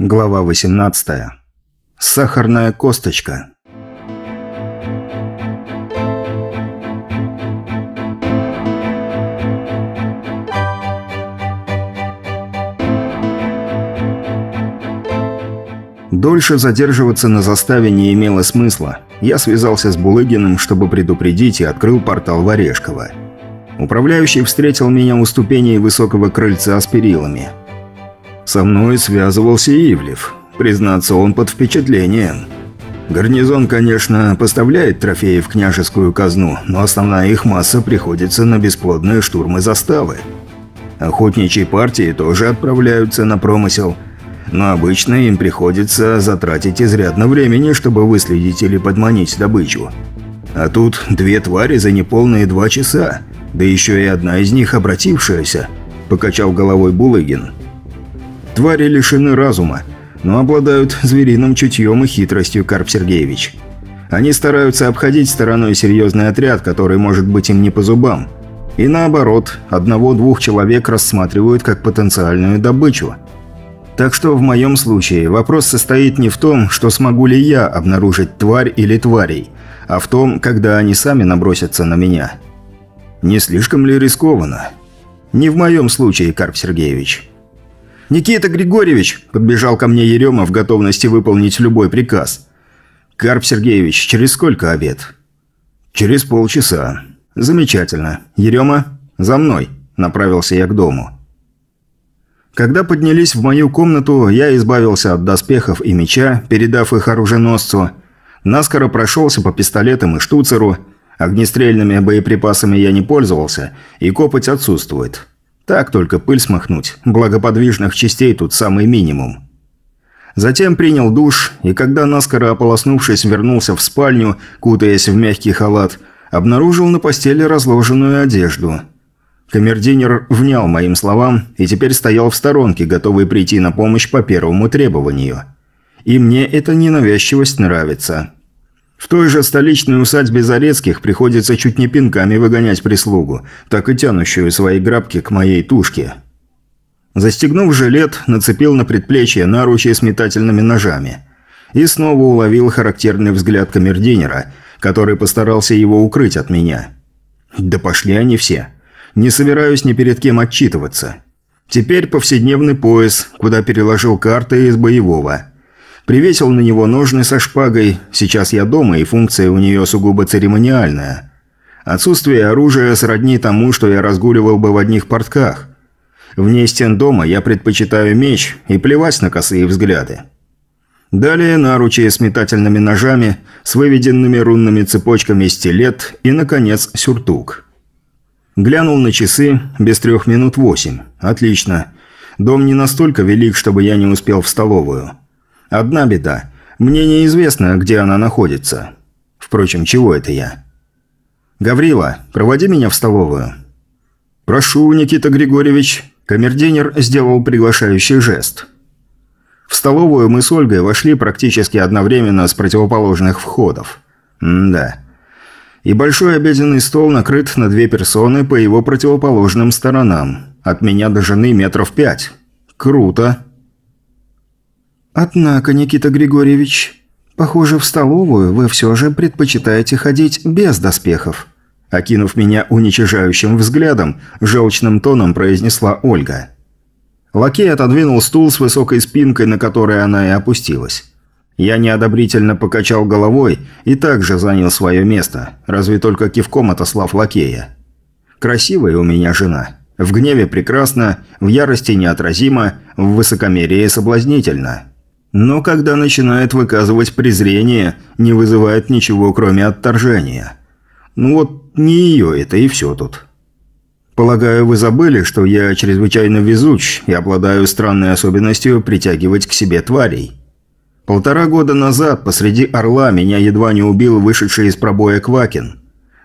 Глава 18. Сахарная косточка. Дольше задерживаться на заставе не имело смысла. Я связался с Булыгиным, чтобы предупредить, и открыл портал в Орешково. Управляющий встретил меня у ступеней высокого крыльца с перилами – со мной связывался Ивлев. Признаться, он под впечатлением. Гарнизон, конечно, поставляет трофеи в княжескую казну, но основная их масса приходится на бесплодные штурмы заставы. Охотничьи партии тоже отправляются на промысел, но обычно им приходится затратить изрядно времени, чтобы выследить или подманить добычу. А тут две твари за неполные два часа, да еще и одна из них обратившаяся, покачал головой Булыгин. Твари лишены разума, но обладают звериным чутьем и хитростью, Карп Сергеевич. Они стараются обходить стороной серьезный отряд, который может быть им не по зубам. И наоборот, одного-двух человек рассматривают как потенциальную добычу. Так что в моем случае вопрос состоит не в том, что смогу ли я обнаружить тварь или тварей, а в том, когда они сами набросятся на меня. Не слишком ли рискованно? Не в моем случае, Карп Сергеевич. «Никита Григорьевич!» – подбежал ко мне Ерема в готовности выполнить любой приказ. «Карп Сергеевич, через сколько обед?» «Через полчаса». «Замечательно. Ерема, за мной!» – направился я к дому. Когда поднялись в мою комнату, я избавился от доспехов и меча, передав их оруженосцу. Наскоро прошелся по пистолетам и штуцеру. Огнестрельными боеприпасами я не пользовался, и копоть отсутствует. Так только пыль смахнуть, благо подвижных частей тут самый минимум. Затем принял душ, и когда наскоро ополоснувшись вернулся в спальню, кутаясь в мягкий халат, обнаружил на постели разложенную одежду. Камердинер внял моим словам и теперь стоял в сторонке, готовый прийти на помощь по первому требованию. И мне эта ненавязчивость нравится. В той же столичной усадьбе Зарецких приходится чуть не пинками выгонять прислугу, так и тянущую свои грабки к моей тушке. Застегнув жилет, нацепил на предплечье наручи с метательными ножами. И снова уловил характерный взгляд камердинера, который постарался его укрыть от меня. Да пошли они все. Не собираюсь ни перед кем отчитываться. Теперь повседневный пояс, куда переложил карты из боевого – Привесил на него ножны со шпагой. Сейчас я дома, и функция у нее сугубо церемониальная. Отсутствие оружия сродни тому, что я разгуливал бы в одних портках. Вне стен дома я предпочитаю меч и плевать на косые взгляды. Далее наручи с метательными ножами, с выведенными рунными цепочками стилет и, наконец, сюртук. Глянул на часы, без трех минут восемь. Отлично. Дом не настолько велик, чтобы я не успел в столовую. Одна беда. Мне неизвестно, где она находится. Впрочем, чего это я? «Гаврила, проводи меня в столовую». «Прошу, Никита Григорьевич». Камердинер сделал приглашающий жест. В столовую мы с Ольгой вошли практически одновременно с противоположных входов. М да. И большой обеденный стол накрыт на две персоны по его противоположным сторонам. От меня до жены метров пять. Круто. «Однако, Никита Григорьевич, похоже, в столовую вы все же предпочитаете ходить без доспехов». Окинув меня уничижающим взглядом, желчным тоном произнесла Ольга. Лакей отодвинул стул с высокой спинкой, на которой она и опустилась. Я неодобрительно покачал головой и также занял свое место, разве только кивком отослав лакея. Красивая у меня жена. В гневе прекрасна, в ярости неотразима, в высокомерии соблазнительна но когда начинает выказывать презрение, не вызывает ничего, кроме отторжения. Ну вот, не ее это и все тут. Полагаю, вы забыли, что я чрезвычайно везуч и обладаю странной особенностью притягивать к себе тварей. Полтора года назад посреди Орла меня едва не убил вышедший из пробоя Квакин.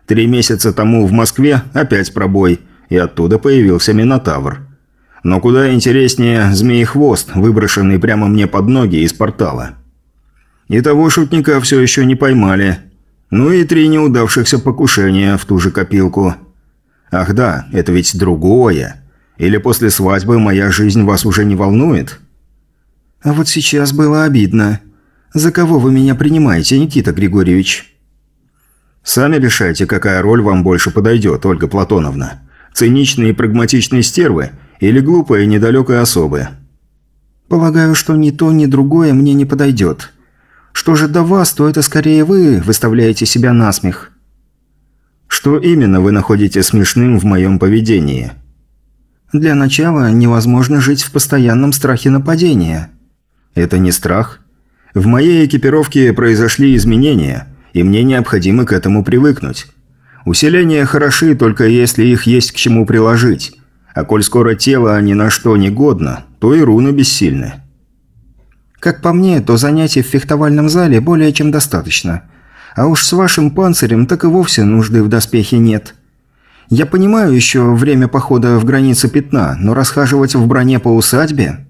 Три месяца тому в Москве опять пробой, и оттуда появился Минотавр – но куда интереснее змеи-хвост, выброшенный прямо мне под ноги из портала. И того шутника все еще не поймали. Ну и три неудавшихся покушения в ту же копилку. Ах да, это ведь другое. Или после свадьбы моя жизнь вас уже не волнует? А вот сейчас было обидно. За кого вы меня принимаете, Никита Григорьевич? Сами решайте, какая роль вам больше подойдет, Ольга Платоновна. Циничные и прагматичные стервы или глупые и недалекие особы? Полагаю, что ни то, ни другое мне не подойдет. Что же до вас, то это скорее вы выставляете себя на смех. Что именно вы находите смешным в моем поведении? Для начала невозможно жить в постоянном страхе нападения. Это не страх. В моей экипировке произошли изменения, и мне необходимо к этому привыкнуть. Усиления хороши, только если их есть к чему приложить. А коль скоро тело ни на что не годно, то и руны бессильны. Как по мне, то занятий в фехтовальном зале более чем достаточно. А уж с вашим панцирем так и вовсе нужды в доспехе нет. Я понимаю еще время похода в границы пятна, но расхаживать в броне по усадьбе...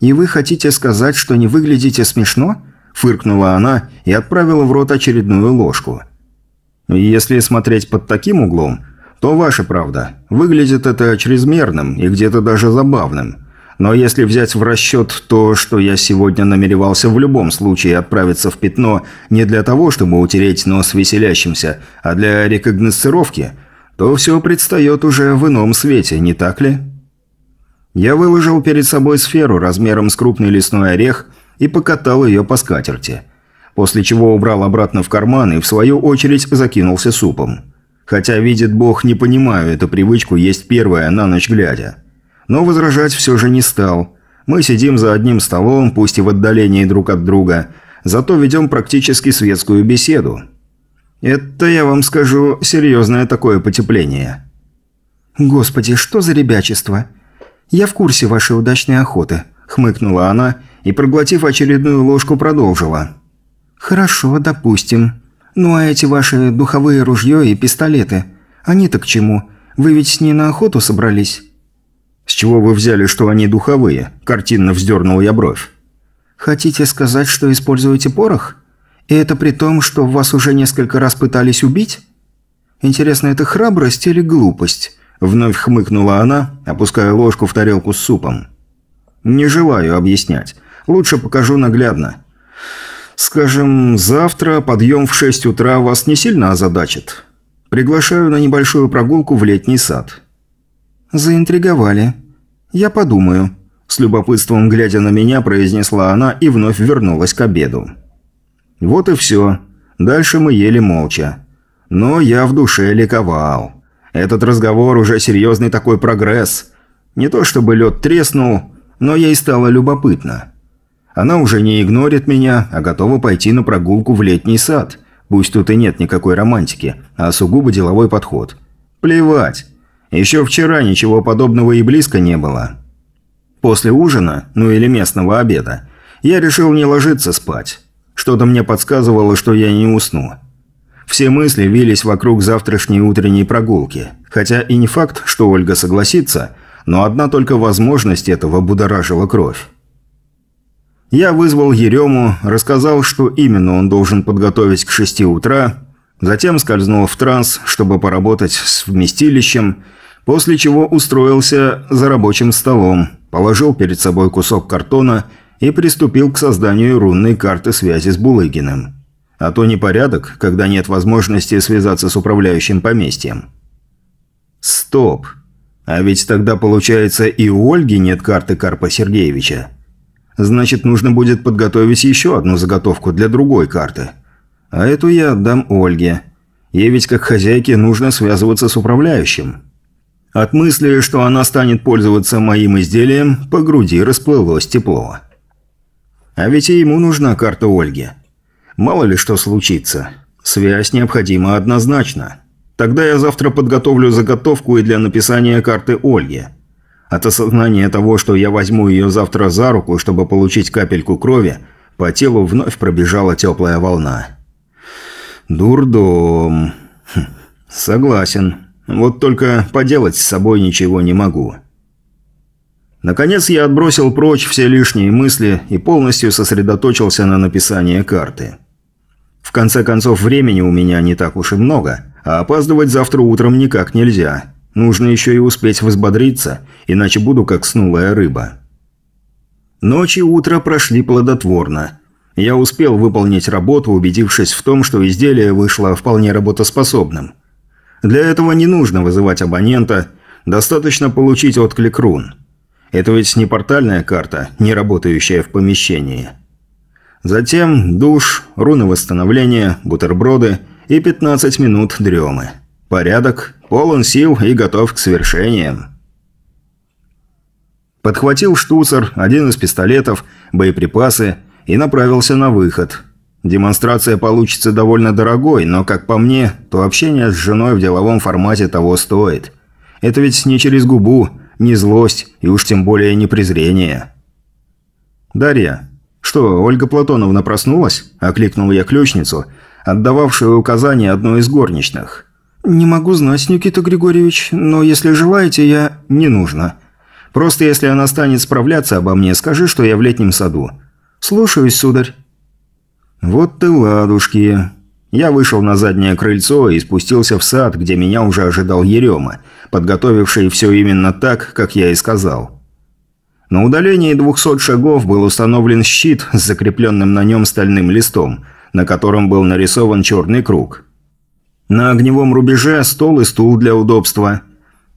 И вы хотите сказать, что не выглядите смешно? Фыркнула она и отправила в рот очередную ложку. Если смотреть под таким углом, то ваша правда. Выглядит это чрезмерным и где-то даже забавным. Но если взять в расчет то, что я сегодня намеревался в любом случае отправиться в пятно не для того, чтобы утереть нос веселящимся, а для рекогносцировки, то все предстает уже в ином свете, не так ли? Я выложил перед собой сферу размером с крупный лесной орех и покатал ее по скатерти. После чего убрал обратно в карман и, в свою очередь, закинулся супом. Хотя, видит бог, не понимаю эту привычку есть первая на ночь глядя. Но возражать все же не стал. Мы сидим за одним столом, пусть и в отдалении друг от друга, зато ведем практически светскую беседу. Это, я вам скажу, серьезное такое потепление. «Господи, что за ребячество? Я в курсе вашей удачной охоты», – хмыкнула она и, проглотив очередную ложку, продолжила. «Хорошо, допустим. Ну а эти ваши духовые ружье и пистолеты, они-то к чему? Вы ведь не на охоту собрались?» «С чего вы взяли, что они духовые?» – картинно вздернул я бровь. «Хотите сказать, что используете порох? И это при том, что вас уже несколько раз пытались убить? Интересно, это храбрость или глупость?» – вновь хмыкнула она, опуская ложку в тарелку с супом. «Не желаю объяснять. Лучше покажу наглядно. Скажем, завтра подъем в 6 утра вас не сильно озадачит. Приглашаю на небольшую прогулку в летний сад». «Заинтриговали. Я подумаю», – с любопытством глядя на меня, произнесла она и вновь вернулась к обеду. Вот и все. Дальше мы ели молча. Но я в душе ликовал. Этот разговор уже серьезный такой прогресс. Не то чтобы лед треснул, но ей стало любопытно. Она уже не игнорит меня, а готова пойти на прогулку в летний сад. Пусть тут и нет никакой романтики, а сугубо деловой подход. Плевать. Еще вчера ничего подобного и близко не было. После ужина, ну или местного обеда, я решил не ложиться спать. Что-то мне подсказывало, что я не усну. Все мысли вились вокруг завтрашней утренней прогулки. Хотя и не факт, что Ольга согласится, но одна только возможность этого будоражила кровь. Я вызвал Ерему, рассказал, что именно он должен подготовить к шести утра, затем скользнул в транс, чтобы поработать с вместилищем – После чего устроился за рабочим столом, положил перед собой кусок картона и приступил к созданию рунной карты связи с Булыгиным. А то непорядок, когда нет возможности связаться с управляющим поместьем. Стоп. А ведь тогда, получается, и у Ольги нет карты Карпа Сергеевича. Значит, нужно будет подготовить еще одну заготовку для другой карты. А эту я отдам Ольге. Ей ведь как хозяйке нужно связываться с управляющим. От мысли, что она станет пользоваться моим изделием, по груди расплылось тепло. А ведь и ему нужна карта Ольги. Мало ли что случится. Связь необходима однозначно. Тогда я завтра подготовлю заготовку и для написания карты Ольги. От осознания того, что я возьму ее завтра за руку, чтобы получить капельку крови, по телу вновь пробежала теплая волна. Дурдом. Хм, согласен. Вот только поделать с собой ничего не могу. Наконец я отбросил прочь все лишние мысли и полностью сосредоточился на написании карты. В конце концов, времени у меня не так уж и много, а опаздывать завтра утром никак нельзя. Нужно еще и успеть взбодриться, иначе буду как снулая рыба. Ночь и утро прошли плодотворно. Я успел выполнить работу, убедившись в том, что изделие вышло вполне работоспособным. Для этого не нужно вызывать абонента, достаточно получить отклик рун. Это ведь не портальная карта, не работающая в помещении. Затем душ, руны восстановления, бутерброды и 15 минут дремы. Порядок, полон сил и готов к свершениям. Подхватил штуцер, один из пистолетов, боеприпасы – и направился на выход. Демонстрация получится довольно дорогой, но, как по мне, то общение с женой в деловом формате того стоит. Это ведь не через губу, не злость и уж тем более не презрение. «Дарья, что, Ольга Платоновна проснулась?» – окликнул я ключницу, отдававшую указания одной из горничных. «Не могу знать, Никита Григорьевич, но если желаете, я...» «Не нужно. Просто если она станет справляться обо мне, скажи, что я в летнем саду. «Слушаюсь, сударь». «Вот ты ладушки». Я вышел на заднее крыльцо и спустился в сад, где меня уже ожидал Ерема, подготовивший все именно так, как я и сказал. На удалении 200 шагов был установлен щит с закрепленным на нем стальным листом, на котором был нарисован черный круг. На огневом рубеже стол и стул для удобства.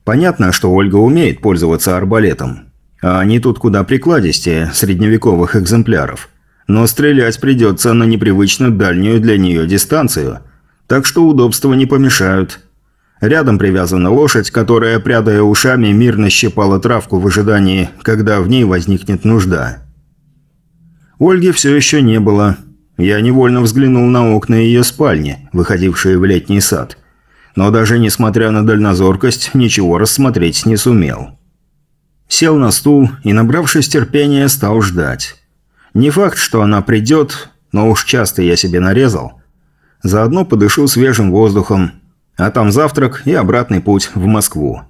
Понятно, что Ольга умеет пользоваться арбалетом. А они тут куда прикладистее средневековых экземпляров. Но стрелять придется на непривычно дальнюю для нее дистанцию. Так что удобства не помешают. Рядом привязана лошадь, которая, прядая ушами, мирно щипала травку в ожидании, когда в ней возникнет нужда. Ольги все еще не было. Я невольно взглянул на окна ее спальни, выходившие в летний сад. Но даже несмотря на дальнозоркость, ничего рассмотреть не сумел. Сел на стул и, набравшись терпения, стал ждать. Не факт, что она придет, но уж часто я себе нарезал. Заодно подышу свежим воздухом, а там завтрак и обратный путь в Москву.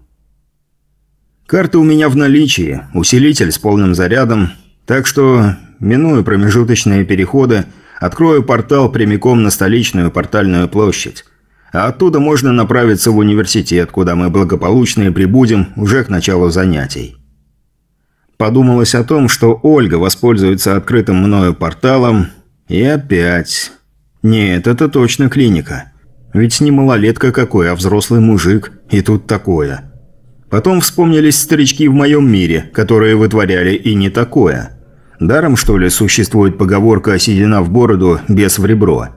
Карта у меня в наличии, усилитель с полным зарядом, так что, минуя промежуточные переходы, открою портал прямиком на столичную портальную площадь. А оттуда можно направиться в университет, куда мы благополучно и прибудем уже к началу занятий. Подумалось о том, что Ольга воспользуется открытым мною порталом. И опять... Нет, это точно клиника. Ведь не малолетка какой, а взрослый мужик. И тут такое. Потом вспомнились старички в моем мире, которые вытворяли и не такое. Даром, что ли, существует поговорка «седина в бороду, без в ребро».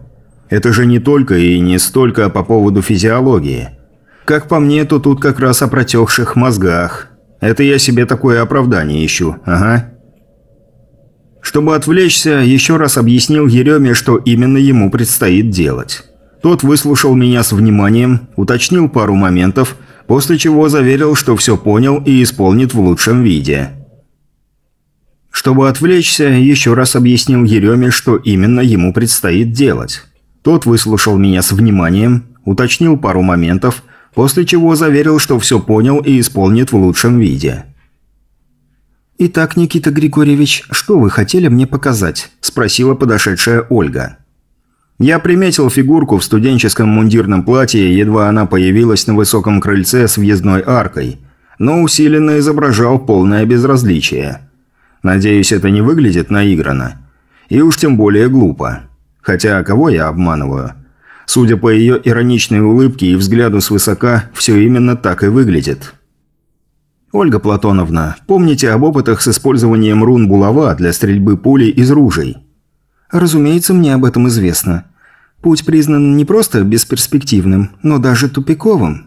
Это же не только и не столько по поводу физиологии. Как по мне, то тут как раз о протекших мозгах – это я себе такое оправдание ищу, ага. Чтобы отвлечься, еще раз объяснил Ереме, что именно ему предстоит делать. Тот выслушал меня с вниманием, уточнил пару моментов, после чего заверил, что все понял и исполнит в лучшем виде. Чтобы отвлечься, еще раз объяснил Ереме, что именно ему предстоит делать. Тот выслушал меня с вниманием, уточнил пару моментов – после чего заверил, что все понял и исполнит в лучшем виде. «Итак, Никита Григорьевич, что вы хотели мне показать?» – спросила подошедшая Ольга. Я приметил фигурку в студенческом мундирном платье, едва она появилась на высоком крыльце с въездной аркой, но усиленно изображал полное безразличие. Надеюсь, это не выглядит наигранно. И уж тем более глупо. Хотя, кого я обманываю? Судя по ее ироничной улыбке и взгляду свысока, все именно так и выглядит. «Ольга Платоновна, помните об опытах с использованием рун булава для стрельбы пулей из ружей?» «Разумеется, мне об этом известно. Путь признан не просто бесперспективным, но даже тупиковым».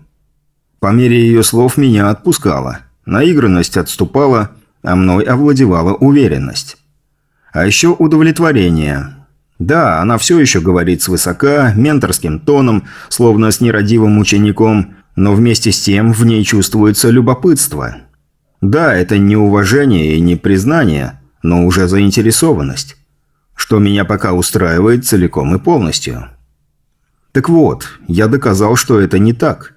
По мере ее слов меня отпускала. Наигранность отступала, а мной овладевала уверенность. А еще удовлетворение – да, она все еще говорит свысока, менторским тоном, словно с нерадивым учеником, но вместе с тем в ней чувствуется любопытство. Да, это не уважение и не признание, но уже заинтересованность. Что меня пока устраивает целиком и полностью. Так вот, я доказал, что это не так.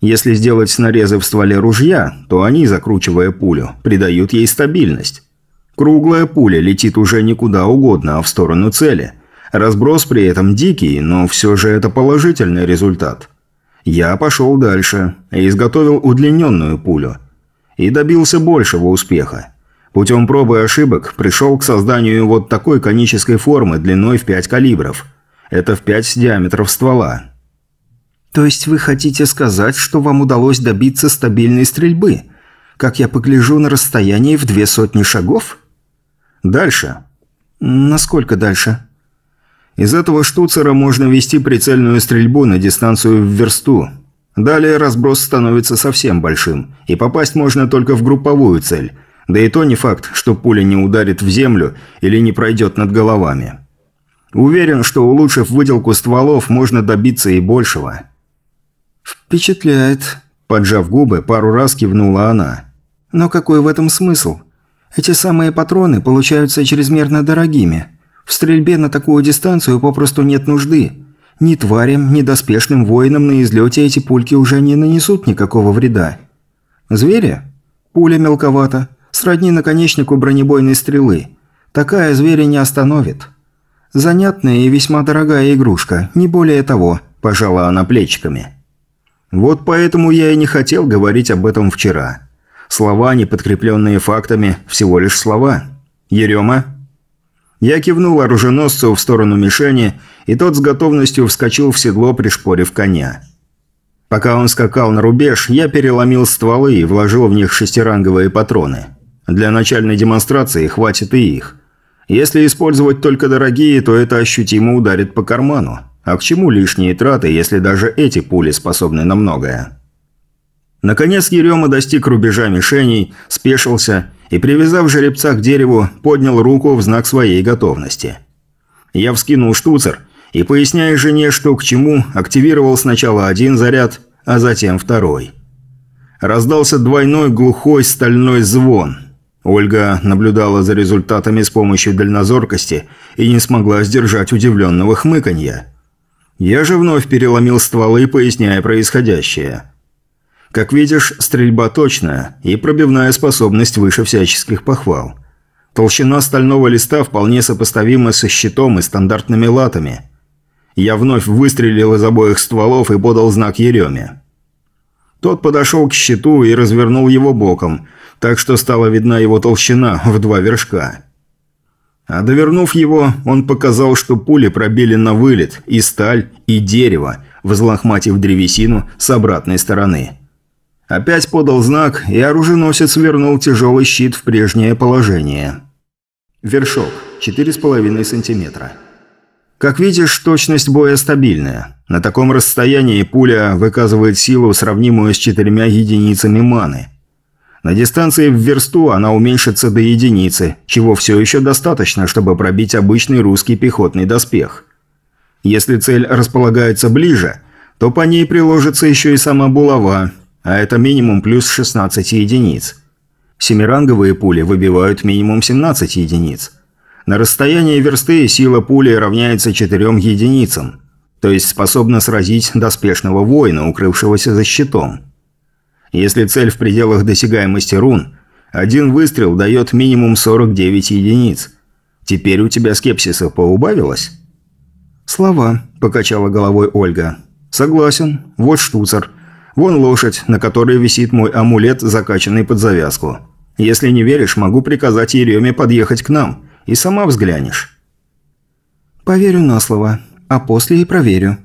Если сделать нарезы в стволе ружья, то они, закручивая пулю, придают ей стабильность. Круглая пуля летит уже никуда угодно, а в сторону цели. Разброс при этом дикий, но все же это положительный результат. Я пошел дальше и изготовил удлиненную пулю. И добился большего успеха. Путем пробы и ошибок пришел к созданию вот такой конической формы длиной в 5 калибров. Это в 5 диаметров ствола. То есть вы хотите сказать, что вам удалось добиться стабильной стрельбы? Как я погляжу на расстоянии в две сотни шагов? Дальше. Насколько дальше? Из этого штуцера можно вести прицельную стрельбу на дистанцию в версту. Далее разброс становится совсем большим, и попасть можно только в групповую цель. Да и то не факт, что пуля не ударит в землю или не пройдет над головами. Уверен, что улучшив выделку стволов, можно добиться и большего. «Впечатляет», – поджав губы, пару раз кивнула она. «Но какой в этом смысл? Эти самые патроны получаются чрезмерно дорогими. В стрельбе на такую дистанцию попросту нет нужды. Ни тварям, ни доспешным воинам на излете эти пульки уже не нанесут никакого вреда. Звери? Пуля мелковата, сродни наконечнику бронебойной стрелы. Такая зверя не остановит. Занятная и весьма дорогая игрушка, не более того», – пожала она плечиками. Вот поэтому я и не хотел говорить об этом вчера. Слова, не подкрепленные фактами, всего лишь слова. Ерема? Я кивнул оруженосцу в сторону мишени, и тот с готовностью вскочил в седло, пришпорив коня. Пока он скакал на рубеж, я переломил стволы и вложил в них шестиранговые патроны. Для начальной демонстрации хватит и их. Если использовать только дорогие, то это ощутимо ударит по карману. А к чему лишние траты, если даже эти пули способны на многое? Наконец Ерема достиг рубежа мишеней, спешился и, привязав жеребца к дереву, поднял руку в знак своей готовности. Я вскинул штуцер и, поясняя жене, что к чему, активировал сначала один заряд, а затем второй. Раздался двойной глухой стальной звон. Ольга наблюдала за результатами с помощью дальнозоркости и не смогла сдержать удивленного хмыканья. Я же вновь переломил стволы, поясняя происходящее. Как видишь, стрельба точная и пробивная способность выше всяческих похвал. Толщина стального листа вполне сопоставима со щитом и стандартными латами. Я вновь выстрелил из обоих стволов и подал знак Ереме. Тот подошел к щиту и развернул его боком, так что стала видна его толщина в два вершка. А довернув его, он показал, что пули пробили на вылет и сталь, и дерево, взлохматив древесину с обратной стороны. Опять подал знак, и оруженосец вернул тяжелый щит в прежнее положение. Вершок. 4,5 сантиметра. Как видишь, точность боя стабильная. На таком расстоянии пуля выказывает силу, сравнимую с четырьмя единицами маны – на дистанции в версту она уменьшится до единицы, чего все еще достаточно, чтобы пробить обычный русский пехотный доспех. Если цель располагается ближе, то по ней приложится еще и сама булава, а это минимум плюс 16 единиц. Семиранговые пули выбивают минимум 17 единиц. На расстоянии версты сила пули равняется 4 единицам, то есть способна сразить доспешного воина, укрывшегося за щитом. Если цель в пределах досягаемости рун, один выстрел дает минимум 49 единиц. Теперь у тебя скепсиса поубавилось?» «Слова», – покачала головой Ольга. «Согласен. Вот штуцер. Вон лошадь, на которой висит мой амулет, закачанный под завязку. Если не веришь, могу приказать Ереме подъехать к нам, и сама взглянешь». «Поверю на слово, а после и проверю».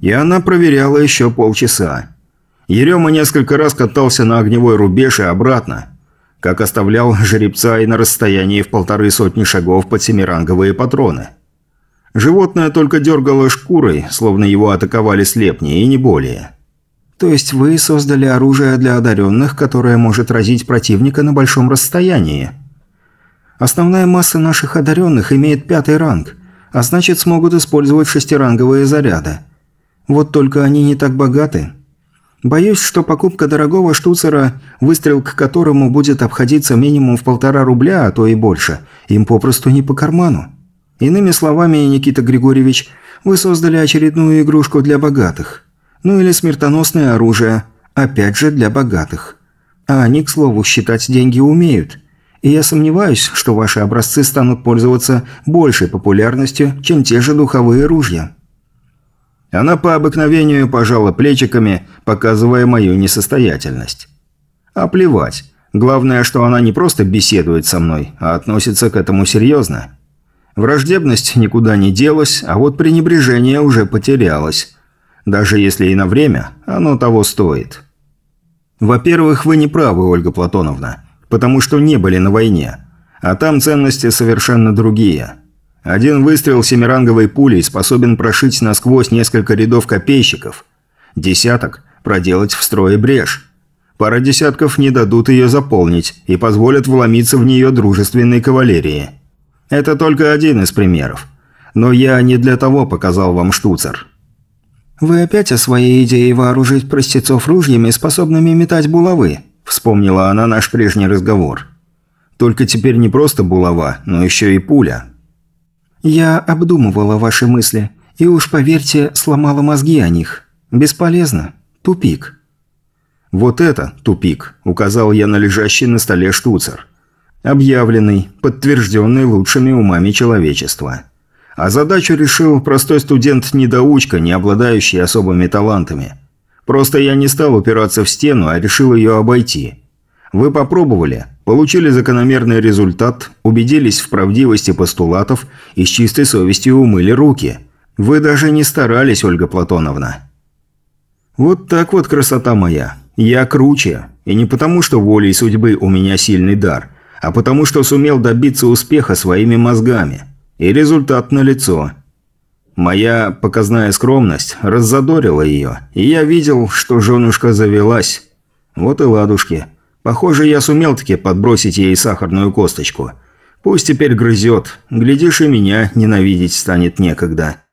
И она проверяла еще полчаса. Ерема несколько раз катался на огневой рубеж и обратно, как оставлял жеребца и на расстоянии в полторы сотни шагов под семиранговые патроны. Животное только дергало шкурой, словно его атаковали слепни, и не более. «То есть вы создали оружие для одаренных, которое может разить противника на большом расстоянии?» «Основная масса наших одаренных имеет пятый ранг, а значит смогут использовать шестиранговые заряды. Вот только они не так богаты». Боюсь, что покупка дорогого штуцера, выстрел к которому будет обходиться минимум в полтора рубля, а то и больше, им попросту не по карману. Иными словами, Никита Григорьевич, вы создали очередную игрушку для богатых. Ну или смертоносное оружие, опять же для богатых. А они, к слову, считать деньги умеют. И я сомневаюсь, что ваши образцы станут пользоваться большей популярностью, чем те же духовые ружья. Она по обыкновению пожала плечиками, показывая мою несостоятельность. А плевать. Главное, что она не просто беседует со мной, а относится к этому серьезно. Враждебность никуда не делась, а вот пренебрежение уже потерялось. Даже если и на время, оно того стоит. Во-первых, вы не правы, Ольга Платоновна, потому что не были на войне. А там ценности совершенно другие. Один выстрел семиранговой пулей способен прошить насквозь несколько рядов копейщиков. Десяток – проделать в строе брешь. Пара десятков не дадут ее заполнить и позволят вломиться в нее дружественной кавалерии. Это только один из примеров. Но я не для того показал вам штуцер. «Вы опять о своей идее вооружить простецов ружьями, способными метать булавы?» – вспомнила она наш прежний разговор. «Только теперь не просто булава, но еще и пуля». «Я обдумывала ваши мысли, и уж поверьте, сломала мозги о них. Бесполезно. Тупик». «Вот это тупик», – указал я на лежащий на столе штуцер. Объявленный, подтвержденный лучшими умами человечества. А задачу решил простой студент-недоучка, не обладающий особыми талантами. Просто я не стал упираться в стену, а решил ее обойти. Вы попробовали, получили закономерный результат, убедились в правдивости постулатов и с чистой совестью умыли руки. Вы даже не старались, Ольга Платоновна. Вот так вот красота моя. Я круче. И не потому, что волей судьбы у меня сильный дар, а потому, что сумел добиться успеха своими мозгами – и результат налицо. Моя показная скромность раззадорила ее, и я видел, что женушка завелась. Вот и ладушки. Похоже, я сумел таки подбросить ей сахарную косточку. Пусть теперь грызет. Глядишь, и меня ненавидеть станет некогда.